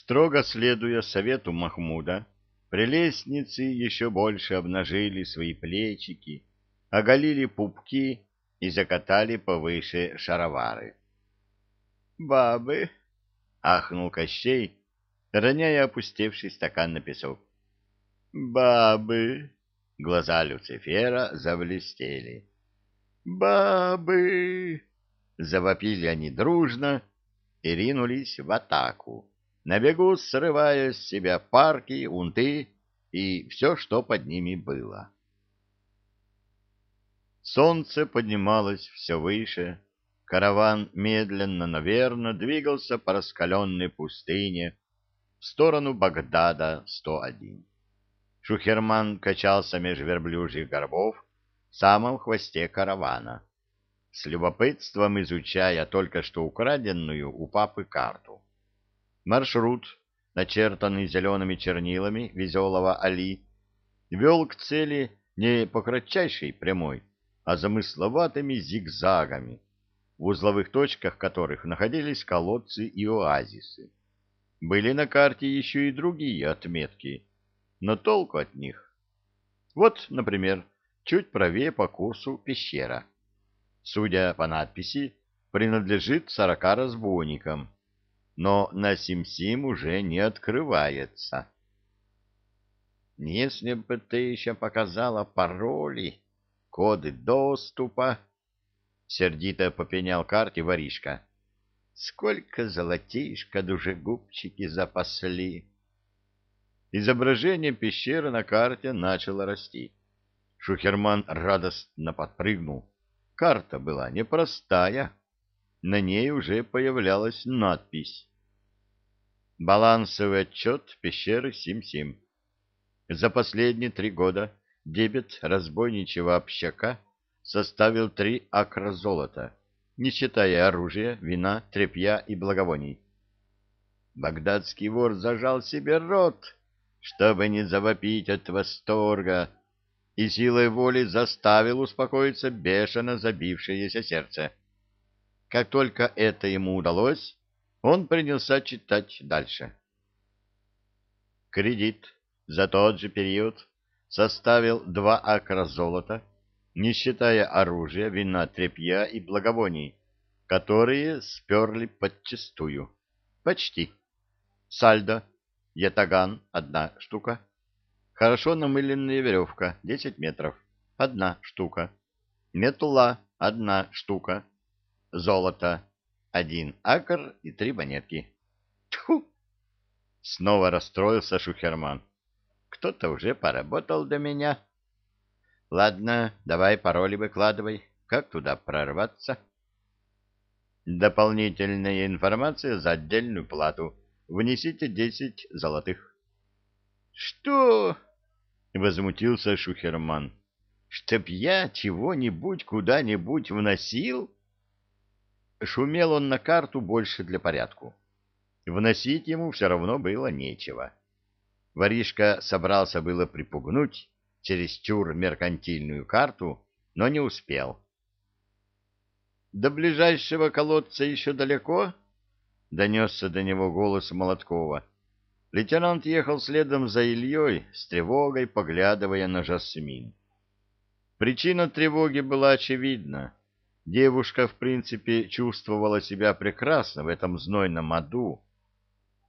Строго следуя совету Махмуда, прелестницы еще больше обнажили свои плечики, оголили пупки и закатали повыше шаровары. «Бабы!» — ахнул Кощей, роняя опустевший стакан на песок. «Бабы!» — глаза Люцифера заблестели. «Бабы!» — завопили они дружно и ринулись в атаку, на бегу срывая с себя парки, унты и все, что под ними было. Солнце поднималось все выше, караван медленно, наверно, двигался по раскаленной пустыне в сторону Багдада-101. Шухерман качался меж верблюжьих горбов в самом хвосте каравана, с любопытством изучая только что украденную у папы карту. Маршрут, начертанный зелеными чернилами веселого Али, вел к цели не по кратчайшей прямой, а замысловатыми зигзагами, в узловых точках которых находились колодцы и оазисы. Были на карте еще и другие отметки, но толку от них. Вот, например, чуть правее по курсу пещера. Судя по надписи, принадлежит сорока разбойникам, но на Сим-Сим уже не открывается. Если бы ты еще показала пароли, коды доступа, — сердито попенял карте воришка. — Сколько золотишка дужегубчики запасли! Изображение пещеры на карте начало расти. Шухерман радостно подпрыгнул. Карта была непростая. На ней уже появлялась надпись. Балансовый отчет пещеры Сим-Сим. За последние три года дебет разбойничего общака составил три акра золота, не считая оружия, вина, тряпья и благовоний. Багдадский вор зажал себе рот, чтобы не завопить от восторга, и силой воли заставил успокоиться бешено забившееся сердце. Как только это ему удалось, он принялся читать дальше. Кредит за тот же период составил два акра золота, не считая оружия, вина, тряпья и благовоний, которые сперли подчистую. Почти. Сальдо, ятаган — одна штука. Хорошо намыленная веревка — десять метров — одна штука. Метла — одна штука. Золото — один акр и три монетки. Тьфу! Снова расстроился Шухерман. Кто-то уже поработал до меня. Ладно, давай пароли выкладывай. Как туда прорваться? Дополнительная информация за отдельную плату. Внесите десять золотых. Что? Возмутился Шухерман. Чтоб я чего-нибудь куда-нибудь вносил? Шумел он на карту больше для порядку. Вносить ему все равно было нечего. Воришка собрался было припугнуть чересчур меркантильную карту, но не успел. «До ближайшего колодца еще далеко?» — донесся до него голос Молоткова. Лейтенант ехал следом за Ильей, с тревогой поглядывая на Жасмин. Причина тревоги была очевидна. Девушка, в принципе, чувствовала себя прекрасно в этом знойном аду.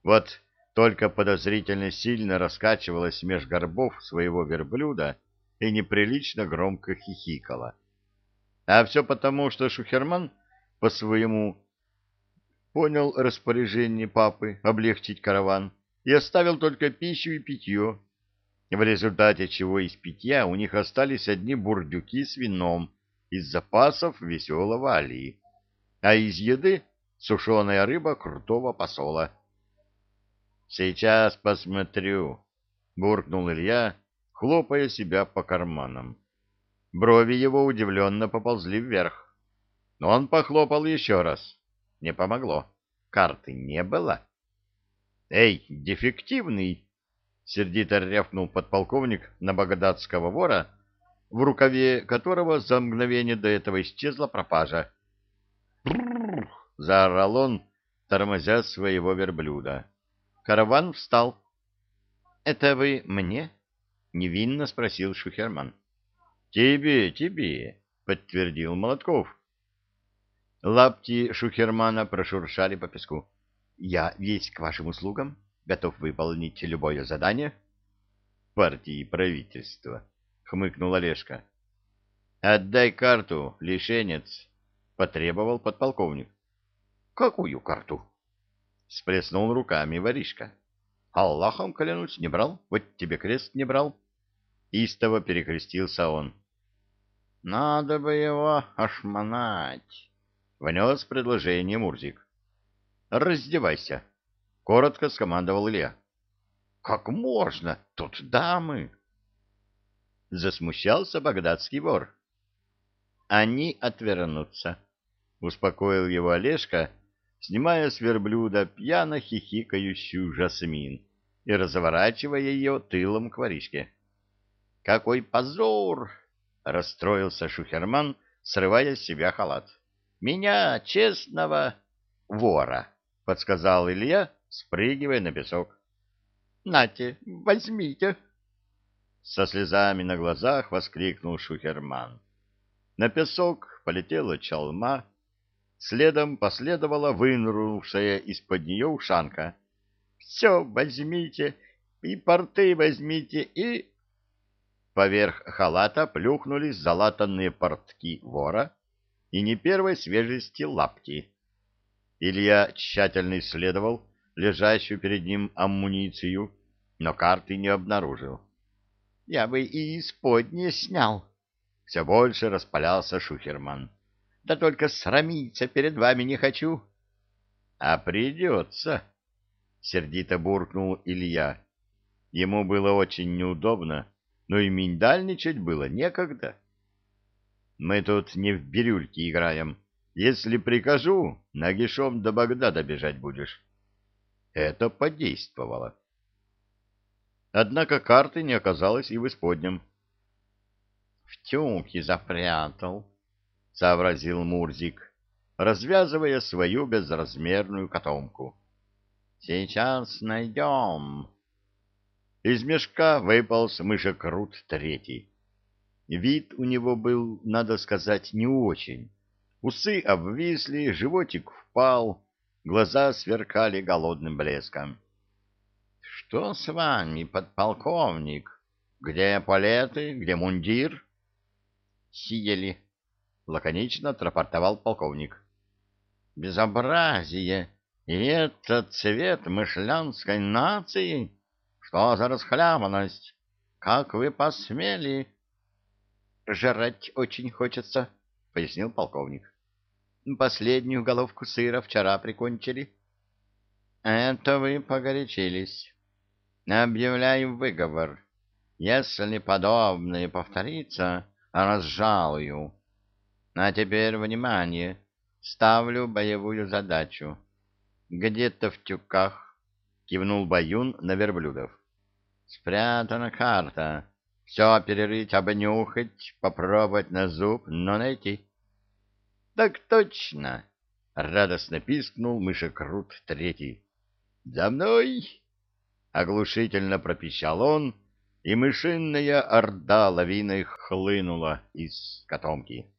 Вот только подозрительно сильно раскачивалась меж горбов своего верблюда и неприлично громко хихикала. А все потому, что Шухерман по своему понял распоряжение папы облегчить караван и оставил только пищу и питье, в результате чего из питья у них остались одни бурдюки с вином из запасов веселого Али, а из еды сушеная рыба крутого посола. Сейчас посмотрю, буркнул Илья, хлопая себя по карманам. Брови его удивленно поползли вверх. Но он похлопал еще раз. Не помогло. Карты не было. Эй, дефективный! Сердито рявкнул подполковник на багдадского вора, в рукаве которого за мгновение до этого исчезла пропажа. «Брррр!» — заорал он, тормозя своего верблюда. Караван встал. — Это вы мне? — невинно спросил Шухерман. — Тебе, тебе, — подтвердил Молотков. Лапти Шухермана прошуршали по песку. — Я весь к вашим услугам, готов выполнить любое задание. — Партии правительства, — хмыкнул Олежка. — Отдай карту, лишенец, — потребовал подполковник. — Какую карту? — сплеснул руками воришка. — Аллахом клянусь, не брал, вот тебе крест не брал. Истово перекрестился он. — Надо бы его ошмонать. — внес предложение Мурзик. «Раздевайся!» — коротко скомандовал Илья. «Как можно? Тут дамы!» Засмущался багдадский вор. «Они отвернутся», — успокоил его Олежка, снимая с верблюда пьяно хихикающую Жасмин и разворачивая ее тылом к воришке. «Какой позор!» — расстроился Шухерман, срывая с себя халат. Меня, честного вора, — подсказал Илья, спрыгивая на песок. — Нате, возьмите. Со слезами на глазах воскликнул Шухерман. На песок полетела чалма, следом последовала вынырнувшая из-под нее ушанка. — Все возьмите, и порты возьмите, и... Поверх халата плюхнулись залатанные портки вора, и не первой свежести лапти. Илья тщательно исследовал лежащую перед ним амуницию, но карты не обнаружил. — Я бы и исподнее снял. Все больше распалялся Шухерман. — Да только срамиться перед вами не хочу. — А придется, — сердито буркнул Илья. Ему было очень неудобно, но и миндальничать было некогда. — мы тут не в бирюльки играем. Если прикажу, нагишом до Багдада бежать будешь. Это подействовало. Однако карты не оказалось и в исподнем. — В тюмки запрятал, — сообразил Мурзик, развязывая свою безразмерную котомку. — Сейчас найдем. Из мешка выполз мышекрут третий. Вид у него был, надо сказать, не очень. Усы обвисли, животик впал, глаза сверкали голодным блеском. — Что с вами, подполковник? Где палеты, где мундир? — Съели, — лаконично отрапортовал полковник. — Безобразие! И это цвет мышлянской нации? Что за расхлябанность? Как вы посмели? — жрать очень хочется, — пояснил полковник. — Последнюю головку сыра вчера прикончили. — Это вы погорячились. Объявляю выговор. Если подобное повторится, разжалую. А теперь, внимание, ставлю боевую задачу. Где-то в тюках, — кивнул Баюн на верблюдов. — Спрятана карта все перерыть, обнюхать, попробовать на зуб, но найти. — Так точно! — радостно пискнул мышекрут третий. — За мной! — оглушительно пропищал он, и мышиная орда лавиной хлынула из котомки.